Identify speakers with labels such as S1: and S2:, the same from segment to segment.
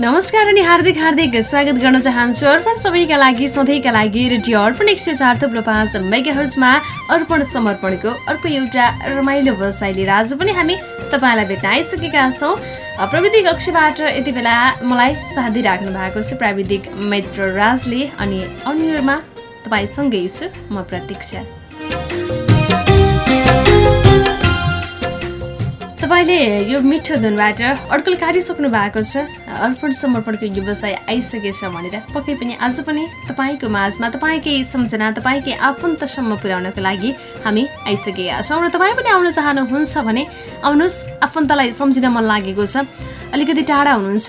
S1: नमस्कार अनि हार्दिक हार्दिक स्वागत गर्न चाहन्छु अर्पण सबैका लागि सधैँका लागि रेडियो अर्पण एक सय चार थुप्रो पाँच मेगा हर्जमा अर्पण समर्पणको अर्को एउटा रमाइलो बसाइ लिएर आज पनि हामी तपाईँलाई भेट्न आइसकेका छौँ। प्रविधि कक्षबाट यति बेला मलाई साथ दिइराख्नु भएको छ प्राविधिक मित्र राजले अनि अन्यमा तपाईँसँगै छु म प्रतीक्षा। तपाईँले यो मिठो धुनबाट अड्कल काटिसक्नु भएको छ। अर्पण समर्पणको व्यवसाय आइसकेछ भनेर। पक्कै पनि आज पनि तपाईँको माझमा तपाईँकै सम्झना तपाईँकै आफन्तसम्म पुर्याउनको लागि हामी आइसकेका छौँ र तपाईँ पनि आउन चाहनुहुन्छ भने आउनुहोस्। आफन्तलाई सम्झिन मन लागेको छ। अलिकति टाढा हुनुहुन्छ।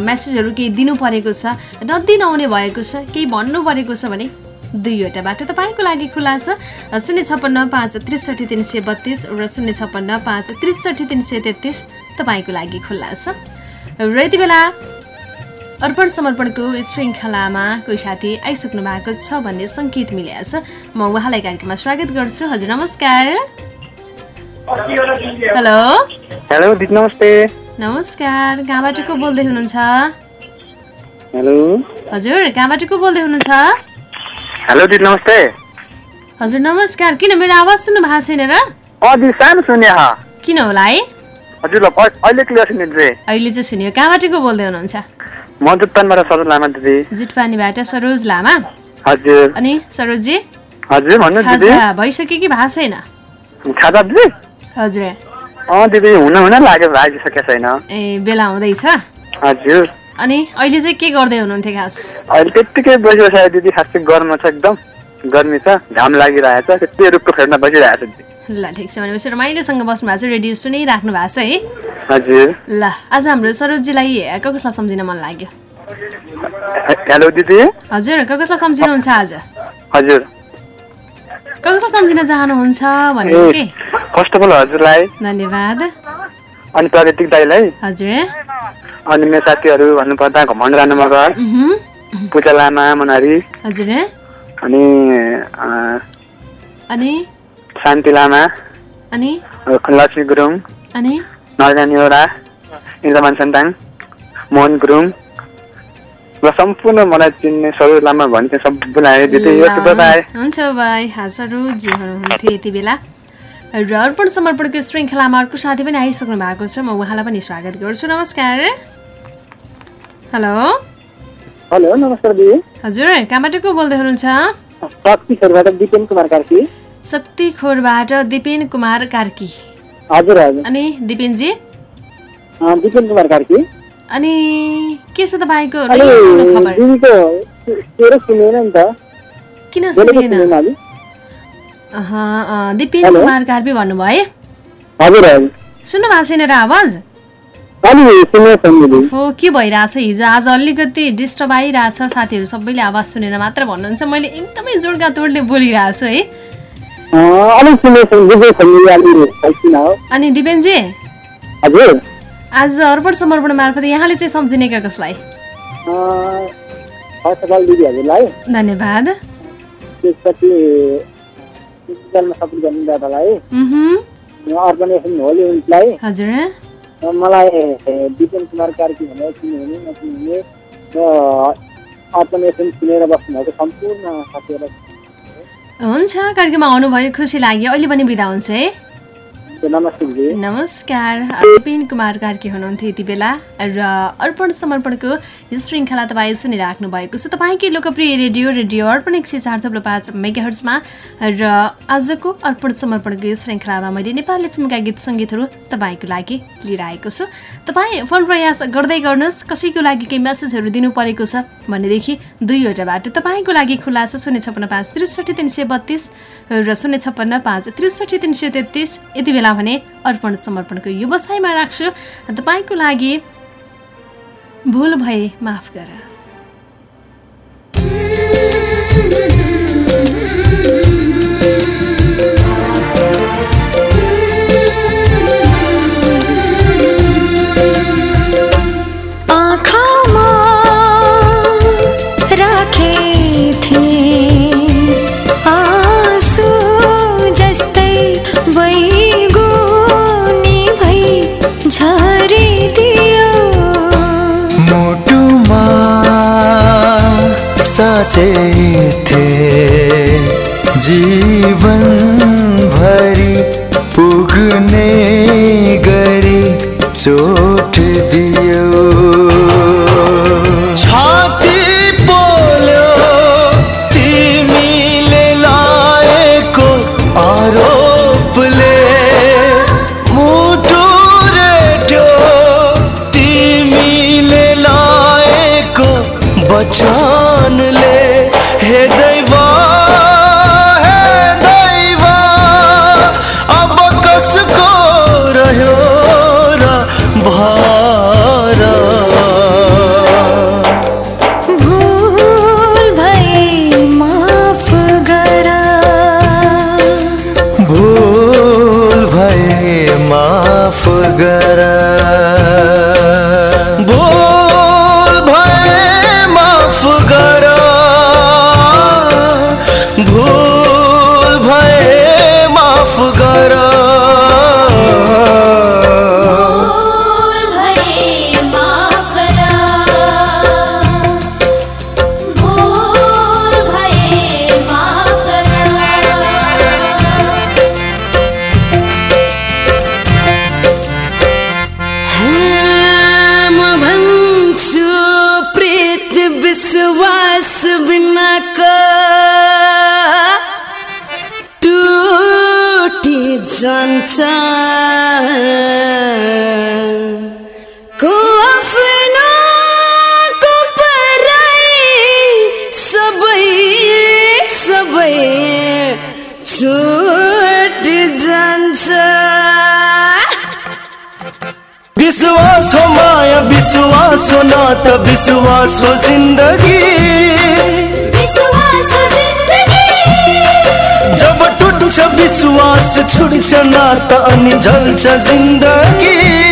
S1: मेसेजहरू केही दिनु परेको छ। नदिन आउने भएको छ। केही भन्नु परेको छ भने दुईवटा बाटो तपाईँको लागि खुला छ। शून्य छप्पन्न पाँच त्रिसठी तिन सय बत्तिस र शून्य छप्पन्न पाँच त्रिसठी तिन सय तेत्तिस तपाईँको लागि खुल्ला छ। र यति बेला अर्पण समर्पणको श्रृङ्खलामा कोही साथी आइसक्नु भएको छ भन्ने सङ्केत मिलेको छ। म उहाँलाई कार्यक्रममा स्वागत गर्छु। हजुर नमस्कार। हेलो।
S2: हेलो दिदी नमस्ते।
S1: नमस्कार कहाँबाट को बोल्दै हुनुहुन्छ?
S2: हेलो।
S1: हजुर कहाँबाट को बोल्दै हुनुहुन्छ?
S2: हेलो दिदी नमस्ते।
S1: हजुर नमस्कार। किन मेरो आवाज सुन्नु भएको छैन र?
S2: अँ दिदी सानो सुने हा।
S1: किन होला है?
S2: हजुर ल अहिले क्लियर सुने दिदी।
S1: अहिले चाहिँ सुन्यो। कहाँबाट को बोल्दै हुनुहुन्छ?
S2: म जुत्तानबाट सरोज लामा दिदी।
S1: जुटपानीबाट सरोज लामा?
S2: हजुर।
S1: अनि सरोजजी?
S2: हजुर भन्नु दिदी।
S1: खाजा भइसक्यो कि भएको छैन?
S2: खाजा दिदी?
S1: हजुर।
S2: अँ दिदी हुन हुन लाग्यो आइसकेको छैन।
S1: ए बेला हुँदैछ।
S2: हजुर।
S1: अनि अहिले चाहिँ के गर्दै हुनुहुन्थ्यो खास
S2: अहिले त्यत्तिकै बसिबस्यो दिदी खासै गर्म छ एकदम। गर्मी छ घाम लागिरहेछ त्यति रुखको फेदमा बसिरहेको छ
S1: ल ठिक छ भनेपछि रमाइलोसँग बस्नु भएको छ रेडियो सुनिराख्नु भएको छ है।
S2: हजुर।
S1: ल आज हाम्रो सरोजजीलाई क कसलाई सम्झिन मन लाग्यो?
S2: हेलो दिदी।
S1: हजुर क कसलाई सम्झिनुहुन्छ आज?
S2: हजुर।
S1: क कसलाई सम्झिन चाहनुहुन्छ भनेको
S2: ए
S1: के?
S2: फर्स्ट अफ अल हजुरलाई।
S1: धन्यवाद।
S2: अनि प्राकृतिक दाईलाई।
S1: हजुर।
S2: अनि मेरो साथीहरू भन्नुपर्दा घमण्ड राणा मगर पूजा लामा मनारी
S1: हजुर।
S2: अनि
S1: अनि?
S2: शान्ति लामा
S1: अनि?
S2: लक्ष्मी गुरुङ
S1: अनि?
S2: नरजानी ओरा इन्द्रमान सन्ताङ मोहन गुरुङ। र सम्पूर्ण मलाई चिन्ने सबै लामा भन्ने सबैलाई
S1: हुन्छ भाइ हजुरजी हुनुहुन्थ्यो यति बेला। र अर्पण समर्पणको श्रृङ्खलामा अर्को साथी पनि आइसक्नु भएको छ। म उहाँलाई पनि स्वागत गर्छु। नमस्कार। हेलो।
S2: हेलो नमस्कार दिदी।
S1: हजुर कहाँबाट को बोल्दै हुनुहुन्छ?
S2: शक्तिखरबाट दिपेन कुमार कार्की।
S1: शक्ति खोरबाट दिपेन कुमार कार्की।
S2: हजुर हजुर।
S1: अनि दिपेनजी?
S2: दिपेन कुमार कार्की।
S1: अनि के छ तपाईँको खबर? किन सुनेन? अँ, दिपेन कुमार कार्की भन्नुभयो है? सुन्नु भएको छैन र आवाज? हो के भइरहेछ हिजो? आज अलिकति डिस्टर्ब आइरहेछ साथीहरू सबैले आवाज सुनेर मात्र भन्नुहुन्छ। मैले एकदमै जोडका तोडले बोलिरहेको छु है। अनि दिपेनजी? आज अर्पण समर्पण मार्फत यहाँले चाहिँ सम्झिने का कसलाई? धन्यवाद।
S2: डिजिटलमा सपोर्ट गर्ने दादालाई।
S1: उहुँ,
S2: अर्गनाइजेसन होली
S1: हजुर।
S2: मलाई दिपेन कुमार कार्की भनेर चिन्नुहुने नचिन्नुहुने र अर्गनाइजेसन सुनेर बस्नुभएको सम्पूर्ण साथीहरूलाई।
S1: हुन्छ कार्यक्रममा आउनुभयो खुसी लाग्यो। अहिले पनि बिदा हुन्छ है। नमस्कार। विपिन कुमार कार्की हुनुहुन्थ्यो यति बेला। र अर्पण समर्पणको यो श्रृङ्खला तपाईँ सुनिराख्नु भएको छ। तपाईँकै लोकप्रिय रेडियो रेडियो अर्पण एक सय चार थप्लो पाँच मेगाहर्जमा। र आजको अर्पण समर्पणको यो श्रृङ्खलामा मैले नेपाली फिल्मका गीत सङ्गीतहरू तपाईँको लागि लिएर आएको छु। तपाईँ फोन प्रयास गर्दै गर्नुहोस्। कसैको लागि केही मेसेजहरू दिनु परेको छ भनेदेखि दुईवटा बाटो। तपाईँको लागि खुला छ शून्य छप्पन्न पाँच त्रिसठी तिन सय बत्तिस र शून्य छप्पन्न पाँच त्रिसठी तिन सय तेत्तिस। यति बेला भने अर्पण समर्पणको व्यवसायमा राख्छु। तपाईँको लागि भुल भए माफ गर।
S3: थे जीवन भरी पुग्ने गरी चोट
S4: विश्वास
S3: हो माया विश्वास हो नाता विश्वास हो
S5: विश्वास जिन्दगी
S3: जब टुट्छ विश्वास छुट्छ नाता अनि झल्छ जिन्दगी।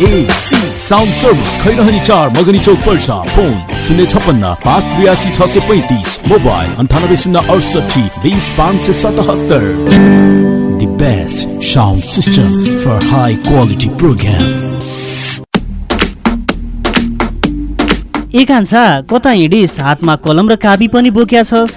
S6: वाइएसी साउन्ड सर्भिस खैरहनी चार मगनी पर्सा फोन शून्य मोबाइल अडसठी बिस पाँच सय सतहत्तर The best sound system for high quality program.
S7: ए कता हिँडिस हातमा कलम र काबी पनि बोक्या छस्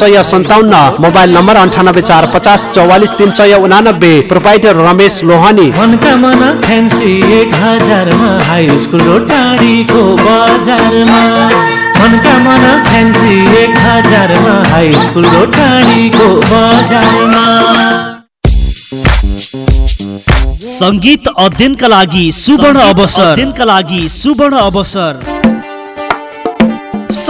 S8: सय सन्ताउन्न मोबाइल नम्बर अन्ठानब्बे चार पचास चौवालिस तिन सय उनानब्बे proprietor Ramesh Lohani.
S9: High school टाढीको बजारमा।
S7: सङ्गीत अध्ययनका लागि सुवर्ण अवसर। अध्ययनका लागि सुवर्ण अवसर।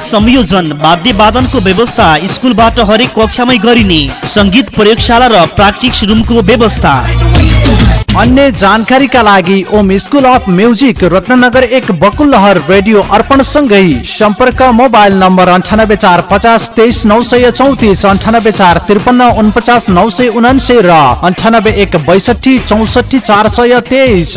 S7: संयोजन वाद्य वादनको व्यवस्था स्कुलबाट हरेक कक्षामै गरिने सङ्गीत प्रयोगशाला र प्राक्टिक्स रुमको व्यवस्था।
S10: अन्य जानकारीका लागि Om school of music Ratnanagar एक बकुलहर रेडियो अर्पण सँगै सम्पर्क मोबाइल नम्बर अन्ठानब्बे चार पचास तेइस नौ सय चौतिस अन्ठानब्बे चार त्रिपन्न उनपचास नौ सय उनान्सय र एक बैसठी चौसठी चार सय तेइस।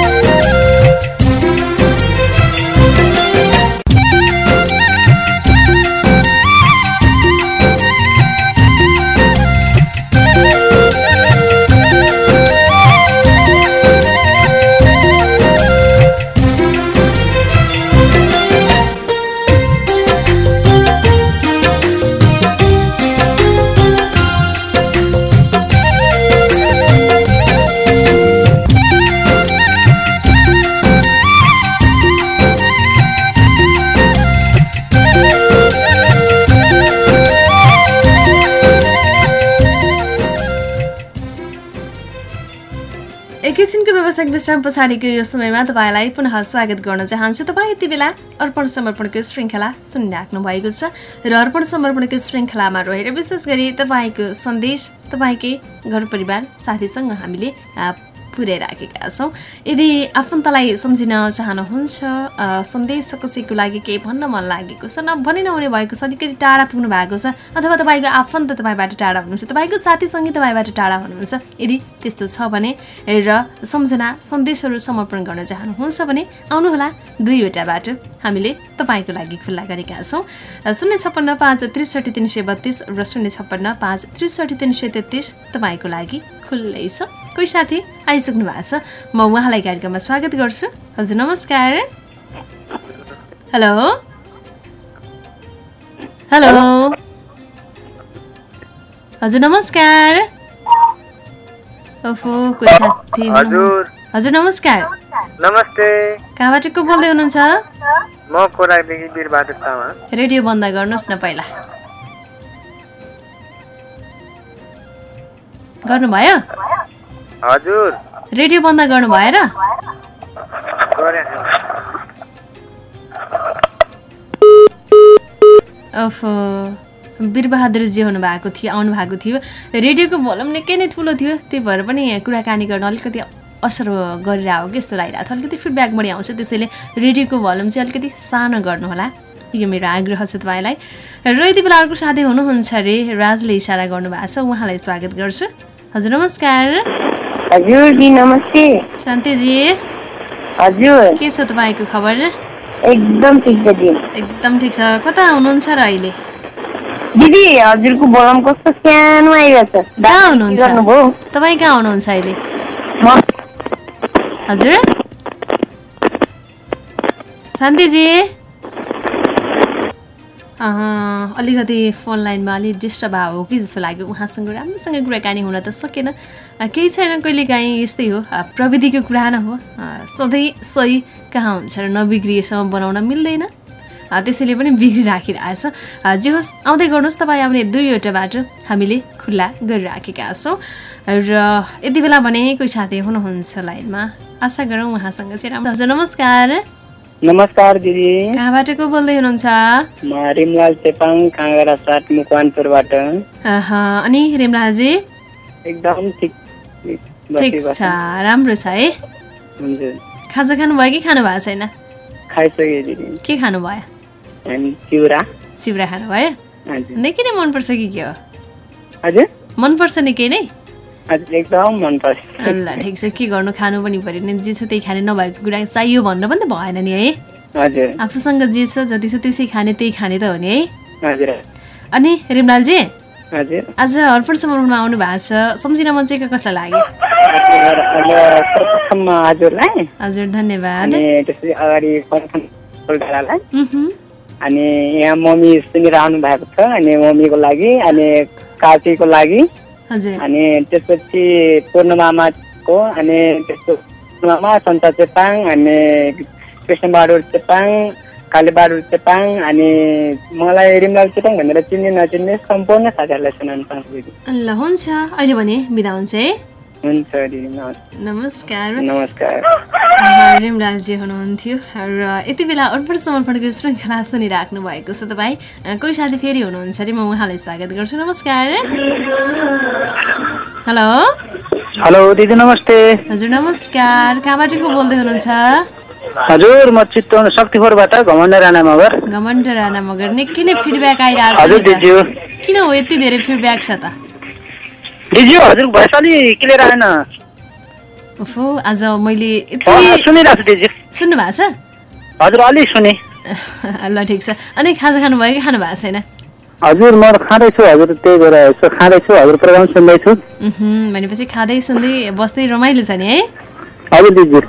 S1: व्यावसायिक विश्राम पछाडिको यो समयमा तपाईँलाई पुनः स्वागत गर्न चाहन्छु। तपाईँ यति बेला अर्पण समर्पणको श्रृङ्खला सुनिराख्नु भएको छ र अर्पण समर्पणको श्रृङ्खलामा रहेर विशेष गरी तपाईँको सन्देश तपाईँकै घर परिवार साथीसँग हामीले पुर्याइराखेका छौँ। यदि आफन्तलाई सम्झिन चाहनुहुन्छ सन्देश कसैको लागि केही भन्न मन लागेको छ न भनि नहुने भएको छ अलिकति टाढा पुग्नु भएको छ अथवा तपाईँको आफन्त तपाईँबाट टाढा हुनुहुन्छ तपाईँको साथीसँगै तपाईँबाट टाढा हुनुहुन्छ यदि त्यस्तो छ भने र सम्झना सन्देशहरू समर्पण गर्न चाहनुहुन्छ भने आउनुहोला दुईवटा बाटो हामीले तपाईँको लागि खुल्ला गरेका छौँ। शून्य छप्पन्न पाँच त्रिसठी तिन सय बत्तिस र शून्य छप्पन्न पाँच त्रिसठी तिन सय तेत्तिस तपाईँको लागि खुल्लै छ। कोही साथी आइसक्नु भएको छ? म उहाँलाई कार्यक्रममा स्वागत गर्छु। हजुर नमस्कार। हेलो। हेलो। हजुर नमस्कार। कोही साथी
S11: हजुर।
S1: नमस्कार।
S11: नमस्ते।
S1: कहाँबाट को बोल्दै हुनुहुन्छ?
S11: म कोराकदेखि वीरबहादुर तामा
S1: रेडियो बन्द गर्नुहोस् न पहिला। गर्नुभयो?
S11: हजुर।
S1: रेडियो बन्द गर्नु भएर
S11: गरे
S1: ओफो वीरबहादुरजी हुनुभएको थियो आउनु भएको थियो। रेडियोको भोल्युम निकै नै ठुलो थियो त्यही भएर पनि कुराकानी गर्न अलिकति असर गरिरहेको कि जस्तो लागिरहेको थियो अलिकति फिडब्याक बढी आउँछ त्यसैले रेडियोको भोल्युम चाहिँ अलिकति सानो गर्नुहोला। यो मेरो आग्रह छ तपाईँलाई। र यति बेला अर्को साथी हुनुहुन्छ अरे राजले इसारा गर्नुभएको छ उहाँलाई स्वागत गर्छु। हजुर नमस्कार।
S12: हजुर दी नमस्ते।
S1: शान्तिजी।
S12: हजुर।
S1: के छ तपाईँको खबर?
S12: एकदम ठिक छ दी।
S1: एकदम ठिक छ। कता हुनुहुन्छ र अहिले?
S12: दिदी हजुरको भोलम कस्तो? सानो आइरहेछ
S1: कहाँ हुनुहुन्छ? तपाईँ कहाँ हुनुहुन्छ अहिले?
S12: म
S1: हजुर। शान्तिजी। अलिकति फोन लाइनमा अलिक डिस्टर्ब भयो कि जस्तो लाग्यो। उहाँसँग राम्रोसँग कुराकानी हुन त सकेन। केही छैन कहिलेकाहीँ यस्तै हो। प्रविधिको कुरा न हो। सधैँ सही कहाँ हुन्छ र नबिग्रिएसम्म बनाउन मिल्दैन। त्यसैले पनि बिग्रिराखिरहेछ जे होस् आउँदै गर्नुहोस् तपाईँ आउने दुईवटा बाटो हामीले खुल्ला गरिराखेका छौँ। र यति बेला भने कोही साथी हुनुहुन्छ लाइनमा। आशा गरौँ उहाँसँग चाहिँ राम्रो नमस्कार।
S12: नमस्कार दिदी।
S1: कहाँबाट को बोल्दै हुनुहुन्छ?
S12: म रिमलाल चेपाङ काँगडा साथ मुकवानपुरबाट।
S1: अनि रेमलालजी?
S12: एकदम ठिक
S1: ठिक छ राम्रो छ है?
S12: हजुर
S1: खाजा खानुभयो कि खानु भएको छैन?
S12: खाइसकेँ दिदी।
S1: के खानुभयो
S12: अनि चिउरा।
S1: चिउरा खानुभयो
S12: हजुर।
S1: निकै नै मनपर्छ कि के हो?
S12: हजुर।
S1: मनपर्छ निकै नै?
S12: एकदम मनपर्छ
S1: ल ठिक छ। के गर्नु? खानु पनि पऱ्यो नि। जे छ त्यही खाने। नभएको कुरा चाहियो भन्नु पनि त भएन नि है।
S12: हजुर।
S1: आफूसँग जे छ जति छ त्यसै खाने त्यही खाने त हो नि है।
S12: हजुर।
S1: अनि रिमलालजी?
S12: हजुर।
S1: आज अर्पण समर्पणमा आउनु भएको छ। सम्झिन मन चाहिँ कसलाई लाग्यो?
S12: हजुर
S1: धन्यवाद।
S12: अगाडि। अनि यहाँ मम्मी सुनिरहनु भएको छ। अनि मम्मीको लागि। अनि काकीको लागि।
S13: अनि त्यसपछि पूर्णमामाको अनि त्यसको पूर्णमामा सन्ता चेपाङ अनि कृष्णबहादुर चेपाङ कालीबहादुर चेपाङ अनि मलाई रिमलाल चेपाङ भनेर चिन्ने नचिन्ने सम्पूर्ण साथीहरूलाई सुनाउनु चाहन्छु।
S1: ल हुन्छ। अहिले भने बिदा हुन्छ है।
S13: हुन्छ नमस्कार।
S1: नमस्कार। रिमलालजी हुनुहुन्थ्यो र यति बेला अर्पण समर्पणको श्रृङ्खला सुनिराख्नु भएको छ तपाईँ। कोही साथी फेरि हुनुहुन्छ अरे म उहाँलाई स्वागत गर्छु। नमस्कार। हेलो।
S14: हेलो दिदी नमस्ते।
S1: हजुर नमस्कार। कहाँबाट को बोल्दै हुनुहुन्छ?
S14: हजुर म चितवन शक्तिपुरबाट घमण्ड राणा मगर।
S1: घमण्ड राणा मगर। निकै नै फिडब्याक आइरहेको छ। किन हो यति धेरै फिडब्याक छ त?
S14: दिदी हजुर भएछ क्लियर आएन।
S1: ओफो आज मैले
S14: सुनिरहेको छु दिदी।
S1: सुन्नु भएको छ?
S14: हजुर अलि सुने।
S1: ल ठिक छ। अनि खाजा खानुभयो कि खानु भएको छैन?
S14: हजुर म खाँदैछु हजुर त्यही भएर यसो खाँदैछु हजुर प्रोग्राम सुन्दैछु।
S1: भनेपछि खाँदै सुन्दै बस्दै रमाइलो छ नि है?
S14: हजुर दिदी।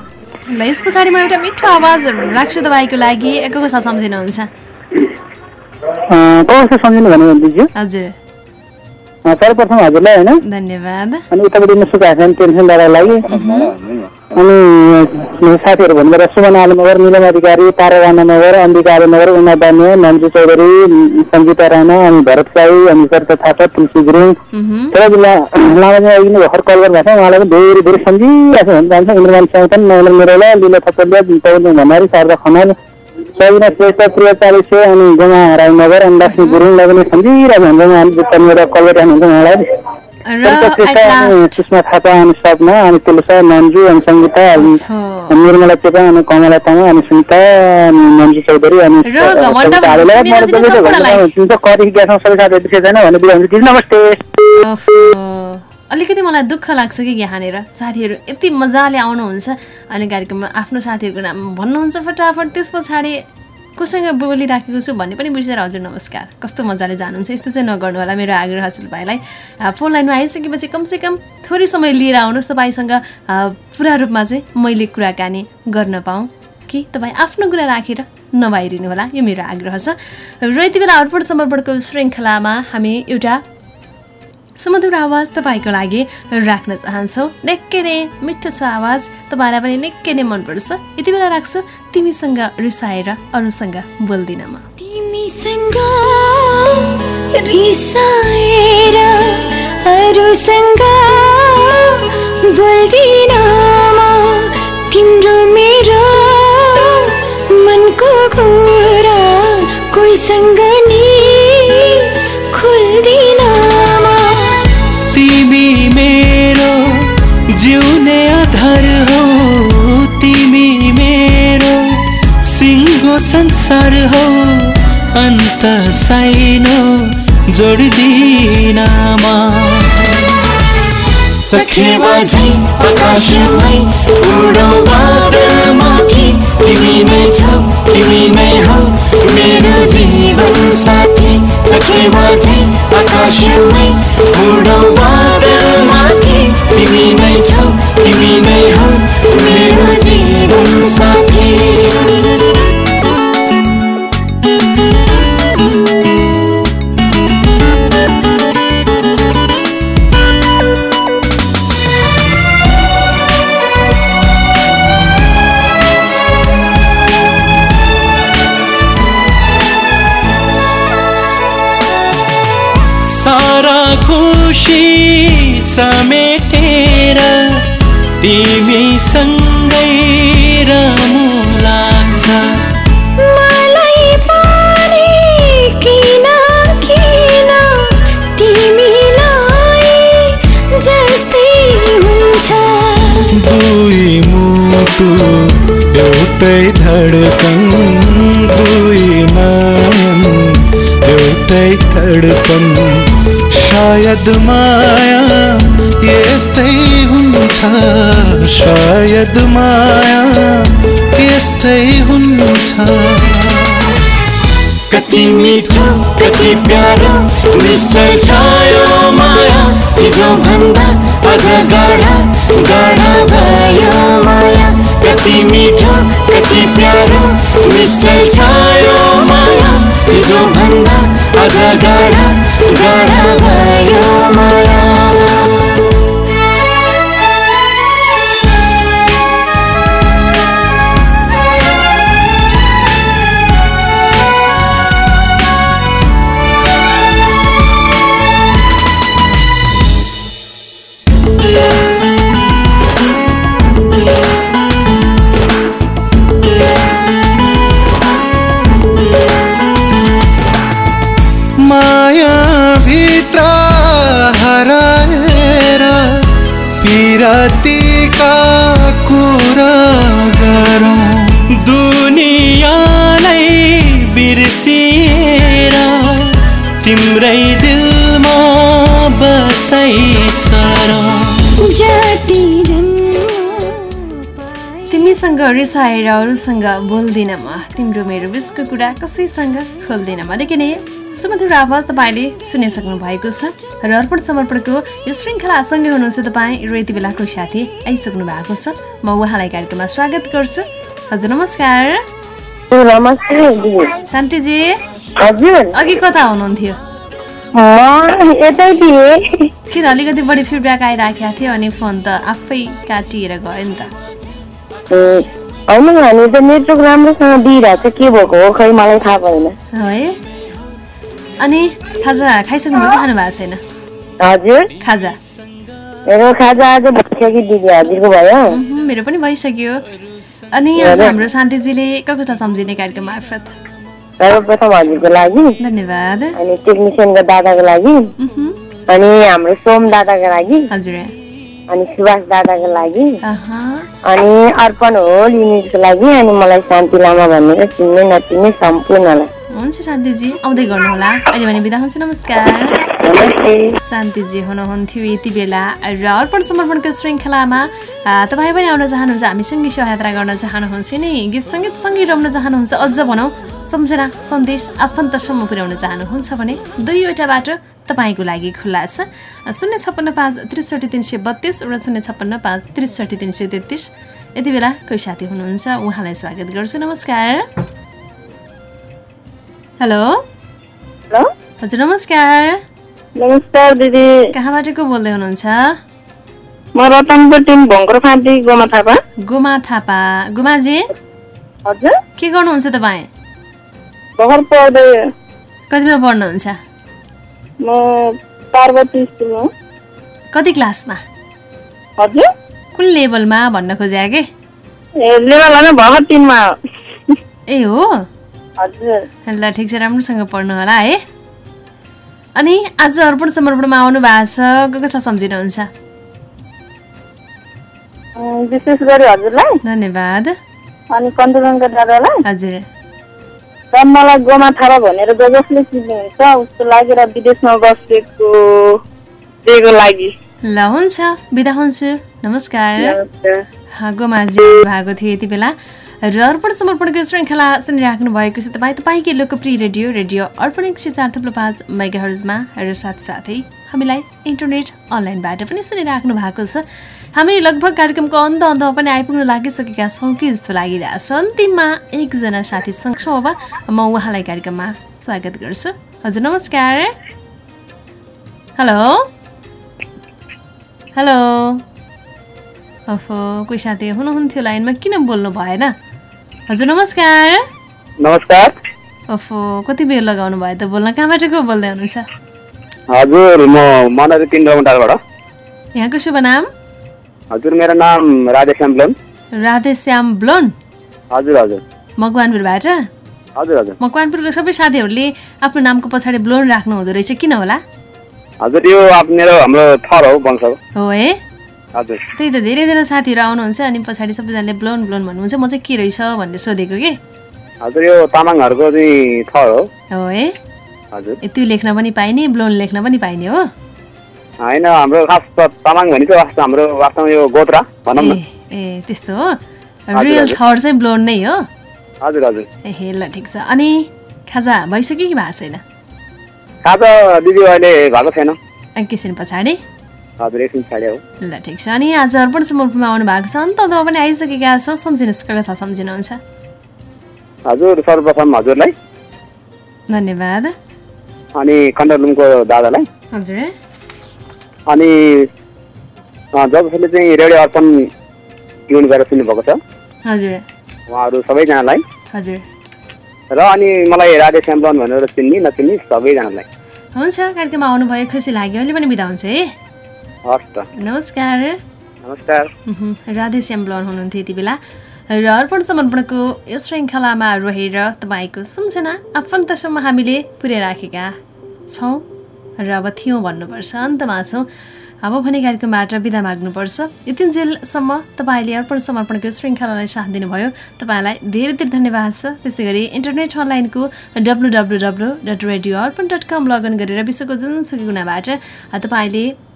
S1: ल यस पछाडि म एउटा मिठो आवाज राख्छु तपाईँको लागि। साथ सम्झिनुहुन्छ।
S14: कस्तो सम्झिनु भन्नु दिदी?
S1: हजुर।
S14: सर्वप्रथम हजुरलाई होइन
S1: धन्यवाद।
S14: अनि उतापट्टि म सुकाएको छैन टेन्सन लिएर लागि अनि साथीहरू भन्नुभयो सुमन आलम मगर निलम अधिकारी तारा राणा मगर अम्बिका आलम मगर उमा दान्य मन्जु चौधरी सङ्गीता राणा अनि भरत साई अनि सरिता थापा तुलसी गुरुङ। तर जिल्ला लामामा अघि भर्खर कल गर्नुभएको छ। उहाँलाई पनि धेरै धेरै सम्झिरहेको छ। भन्न चाहन्छ इन्द्रमान स्याउतन नयन मेरोला लिला थपलिया पवन भण्डारी शारदा खनाल सबिना श्रेष्ठ प्रिय चालिसे अनि गोमा राई मगर अनि लक्ष्मी गुरुङलाई पनि सम्झिरहेको हुन्छ उहाँले जुत्ता मेरो कल गरिरहनुहुन्छ उहाँलाई सुषमा थापा अनि सपना अनि तुलसा मन्जु अनि सङ्गीता अनि निर्मला चेपा अनि कमला तामाङ अनि सुनिता अनि मन्जु चौधरी अनि ग्यासमा सबै साथीहरू छैन भने बिदा हुन्छ दिदी नमस्ते
S1: अलिकति मलाई दुःख लाग्छ कि यहाँनिर। साथीहरू यति मजाले आउनुहुन्छ। अनि कार्यक्रममा आफ्नो साथीहरूको नाम भन्नुहुन्छ फटाफट। त्यस पछाडि कोसँग बोलिराखेको छु भन्ने पनि बिर्सेर हजुर नमस्कार। कस्तो मजाले जानुहुन्छ यस्तो चाहिँ नगर्नु होला मेरो आग्रह छ आ, फोन लाइनमा आइसकेपछि कमसेकम थोरै समय लिएर आउनुहोस् तपाईँसँग। पुरा रूपमा चाहिँ मैले कुराकानी गर्न पाऊँ कि तपाईँ आफ्नो कुरा राखेर नबाहिरिनु होला यो मेरो आग्रह छ। र यति बेला अर्पण समर्पणको श्रृङ्खलामा हामी एउटा सुमधुर आवाज तपाईँको लागि राख्न चाहन्छौँ। निकै नै मिठो छ आवाज। तपाईँलाई पनि निकै नै मनपर्छ। यति बेला राख्छु तिमीसँग रिसाएर अरूसँग बोल्दिनँ म
S5: तिमीसँग रिसाएर अरूसँग बोल्दिन म तिम्रो मेरो मनको कुरा कोहीसँग
S9: संसार हो अन्त साइनो जोडिदिनमा चखेवा झै आकाशमै उडौ बादलमाथि तिमी नै छौ तिमी नै हौ मेरो जीवन साथी। चखेवा झै आकाशमै उडौ बादलमाथि तिमी नै छौ तिमी नै हौ तिमीसँगै रमु लाग्छ।
S5: मलाई पनि किन किन? तिमीलाई जस्तै हुन्छ।
S9: दुई मुटु एउटै धडकन दुई नयन एउटै धडकन। सायद माया यस्तै हुन्छ सायद माया यस्तै हुन्छ कति मिठो कति प्यारो निश्चय छायो माया हिजो भन्दा अझ गाढा गाढा भयो माया। कति मिठो कति प्यारो निश्चय छायो माया हिजो भन्दा अझ गाढा गाढा भयो माया।
S1: तिमीसँग रिसाएर अरूसँग बोल्दिनँ म। तिम्रो मेरो बिचको कुरा कसैसँग खोल्दिनँ भनेको नै सुमधुर आवाज तपाईँले सुनिसक्नु भएको छ र अर्पण समर्पणको यो श्रृङ्खलासँगै हुनुहुन्छ तपाईँ र यति बेलाको साथी आइसक्नु भएको छ। म उहाँलाई कार्यक्रममा स्वागत गर्छु। हजुर नमस्कार। शान्तिजी।
S12: हजुर।
S1: अघि कता हुनुहुन्थ्यो? किन अलिकति बढी फिडब्याक आइराखेको थियो अनि फोन त आफै काटिएर गयो नि त।
S12: होइन हामी त नेटवर्क राम्रोसँग दिइरहेको छ के भएको हो खै? मलाई थाहा भएन।
S1: है? अनि खाजा खाइसक्नु भएको खानु भएको छैन?
S12: हजुर।
S1: खाजा।
S12: मेरो खाजा आज भइसक्यो दिदी हजुरको भयो?
S1: मेरो पनि भइसक्यो। अनि आज हाम्रो शान्तिजीले कसलाई सम्झिने कार्यक्रम मार्फत।
S12: सर्वप्रथम हजुरको लागि।
S1: धन्यवाद।
S12: अनि टेक्निसियनको दादाको लागि। अनि हाम्रो सोम दादाको लागि।
S1: हजुर।
S12: अनि सुभाष दादाको लागि। अनि अर्पण होल युनिटको लागि अनि मलाई शान्ति लामा भनेर चिन्ने नचिन्ने सम्पूर्णलाई।
S1: हुन्छ शान्तिजी आउँदै गर्नुहोला अहिले भने बिदा हुन्छ नमस्कार शान्तिजी हुनुहुन्थ्यो यति बेला र अर्पण समर्पणको श्रृङ्खलामा तपाईँ पनि आउन चाहनुहुन्छ हामीसँगै सहयात्रा गर्न चाहनुहुन्छ नि गीत सङ्गीत सँगै रम्न चाहनुहुन्छ अझ भनौँ सम्झना सन्देश आफन्तसम्म पुर्याउन चाहनुहुन्छ भने दुईवटा बाटो तपाईँको लागि खुल्ला छ शून्य छप्पन्न पाँच त्रिसठी तिन सय बत्तिस र शून्य छप्पन्न पाँच त्रिसठी तिन सय तेत्तिस यति बेला कोही साथी हुनुहुन्छ उहाँलाई स्वागत गर्छु नमस्कार हेलो
S12: हेलो
S1: हजुर नमस्कार
S12: नमस्कार दिदी
S1: कहाँबाट को बोल्दै हुनुहुन्छ
S12: म रतनपुर टिम भङ्कर फाँटी गोमा थापा
S1: गोमा थापा गोमाजी
S12: हजुर
S1: के गर्नुहुन्छ तपाईँ
S12: भर्खर पढ्दै
S1: कतिमा पढ्नुहुन्छ
S12: म पार्वती स्कुलमा
S1: कति क्लासमा
S12: हजुर
S1: कुन लेभलमा भन्न खोजे कि
S12: ए लेभल होइन भर्खर तिनमा
S1: ए हो ल ठिक छ राम्रोसँग पढ्नु होला है? अनि आज अर्पण समर्पणमा आउनु भएको छ को कसलाई सम्झिनुहुन्छ?
S12: विशेष गरी हजुरलाई।
S1: धन्यवाद।
S12: अनि कन्तुरङको दादालाई।
S1: हजुर।
S12: र मलाई गोमा थापा भनेर ज जसले चिन्नुहुन्छ उसको लागि र विदेशमा बसेको दिएको लागि।
S1: ल हुन्छ बिदा हुन्छु नमस्कार। गोमाजी भएको थियो यति बेला। र अर्पण समर्पणको श्रृङ्खला सुनिराख्नु भएको छ तपाईँ तपाईँकै लोकप्रिय रेडियो रेडियो अर्पण एक सय चार थप्लो पाँच मेगाहर्जमा र साथसाथै हामीलाई इन्टरनेट अनलाइनबाट पनि सुनिराख्नु भएको छ। हामी लगभग कार्यक्रमको अन्त अन्तमा पनि आइपुग्न लागिसकेका छौँ कि जस्तो लागिरहेछ। अन्तिममा एकजना साथी अब म उहाँलाई कार्यक्रममा स्वागत गर्छु। हजुर नमस्कार। हेलो। हेलो। ओहो कोही साथी हुनुहुन्थ्यो लाइनमा? किन बोल्नु भएन? हजुर नमस्कार।
S2: नमस्कार।
S1: ओफो कति बेर लगाउनु भयो त बोल्न? कहाँबाट को बोल्दै हुनुहुन्छ?
S2: हजुर म मनोज तिन रमटारबाट
S1: यहाँको शुभ नाम?
S2: हजुर मेरो नाम राधेश्याम
S1: राधे श्याम ब्लोन?
S2: हजुर हजुर।
S1: मकवानपुरबाट?
S2: हजुर हजुर।
S1: मकवानपुरको सबै साथीहरूले आफ्नो नामको पछाडि ब्लोन राख्नु हुँदो रहेछ किन होला?
S2: हजुर यो मेरो हाम्रो थर हो वंशको
S1: हो। है त्यही त धेरैजना साथीहरू आउनुहुन्छ अनि पछाडि सबैजनाले ब्लोन ब्लोन भन्नुहुन्छ। म चाहिँ के रहेछ भनेर सोधेको कि?
S2: हजुर यो तामाङहरूको चाहिँ थर हो।
S1: हो
S2: हजुर।
S1: त्यो लेख्न पनि पाइने ब्लोन लेख्न पनि पाइने हो?
S2: होइन हाम्रो खास त तामाङ भनेको वास्तव हाम्रो वास्तवमा यो गोत्रा भनौँ न।
S1: ए त्यस्तो हो? रियल। थर्ड चाहिँ ब्लोन नै हो?
S2: हजुर हजुर।
S1: ए ल ठिक छ। अनि खाजा भइसक्यो कि भएको छैन?
S2: खाजा दिदी अहिले भएको छैन।
S1: एकैछिन पछाडि। ल ठिक छ। अनि आज अर्पण समर्पणमा आउनु भएको छ। अन्त अन्तमा पनि आइसकेका छौँ। सम्झिनुहोस् कथा सम्झिनुहुन्छ।
S2: हजुर सर्वप्रथम हजुरलाई।
S1: धन्यवाद।
S2: अनि खण्डलुमको दादालाई।
S1: हजुर।
S2: अनि जसले चाहिँ रेडियो अर्पण ट्युन गरेर सुन्नुभएको छ
S1: हजुर।
S2: उहाँहरू सबैजनालाई।
S1: हजुर।
S2: र अनि मलाई राधे श्याम्पन भनेर चिन्ने नचिन्ने सबैजनालाई।
S1: हुन्छ कार्यक्रममा आउनुभयो। खुसी लाग्यो। अहिले पनि बिदा हुन्छ है। नमस्कार।
S2: नमस्कार।
S1: मह्म, राधे श्याम ब्लन हुनुहुन्थ्यो यति बेला। र अर्पण समर्पणको यो श्रृङ्खलामा रहेर तपाईँको सम्झना आफन्तसम्म हामीले पुर्याइराखेका छौँ र अब थियौँ भन्नुपर्छ अन्तमा छौँ। अब भने कार्यक्रमबाट बिदा माग्नुपर्छ। यतिन्जेलसम्म तपाईँले अर्पण समर्पणको श्रृङ्खलालाई साथ दिनुभयो। तपाईँलाई धेरै धेरै धन्यवाद छ। त्यस्तै गरी इन्टरनेट अनलाइनको W W W dot radio Arpan dot com login गरेर विश्वको जुनसुकै गुणाबाट तपाईँले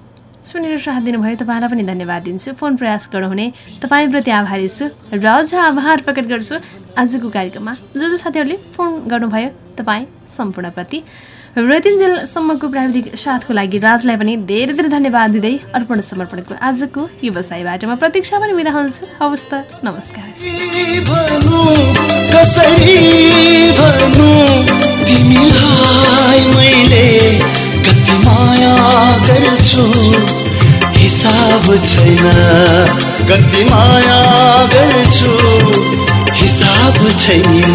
S1: सुनेर साथ दिनुभयो तपाईँलाई पनि धन्यवाद दिन्छु। फोन प्रयास गराउने तपाईँप्रति आभारी छु र अझ आभार प्रकट गर्छु। आजको कार्यक्रममा जो जो साथीहरूले फोन गर्नुभयो तपाईँ सम्पूर्णप्रति र तिनजेलसम्मको प्राविधिक साथको लागि राजलाई पनि धेरै धेरै धन्यवाद दिँदै अर्पण समर्पणको आजको व्यवसायबाट म प्रतीक्षा पनि बिदा हुन्छु। हवस् त नमस्कार।
S3: माया गर्छु हिसाब छैन। कति माया गर्छु हिसाब छैन।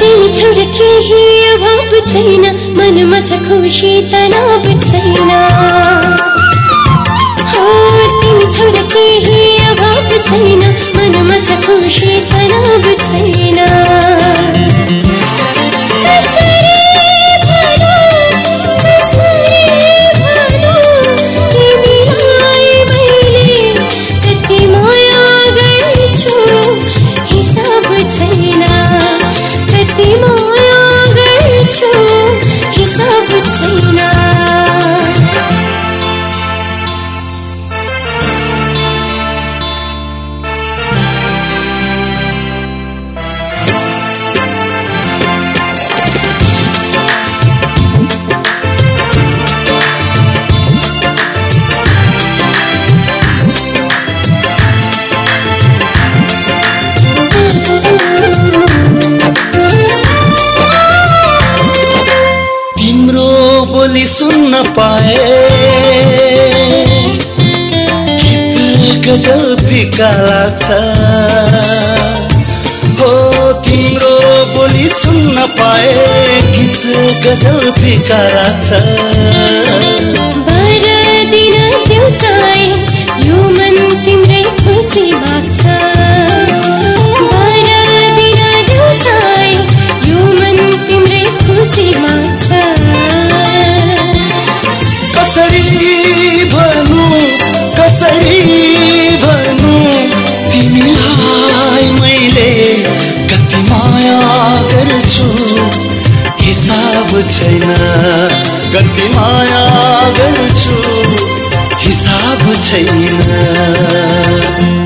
S5: तिमी छोड केही अभाव छैन मनमा छ खुसी तनाव छैन। हो तिमी छोड केही अभाव छैन मनमा छ खुसी तनाव छैन।
S3: पाए। गीत गजल फिका लाग्छ। हो तिम्रो बोली सुन्न पाए। गीत गजल फिका लाग्छ।
S5: बाह्र दिन देउताए यो मन तिम्रै खुसी लाग्छ। बाह्र दिन देउताए यो मन
S3: हिसाब छैन। कति माया गर्छु हिसाब छैन।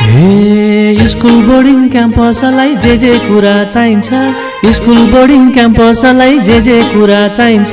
S9: स्कुल बोर्डिङ क्याम्पसलाई जे जे कुरा चाहिन्छ। स्कुल बोर्डिङ क्याम्पसलाई जे जे कुरा चाहिन्छ।